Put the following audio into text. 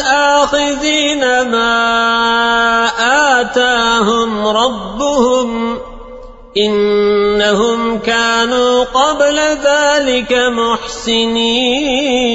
آخذين ما آتاهم ربهم إنهم كانوا قبل ذلك محسنين.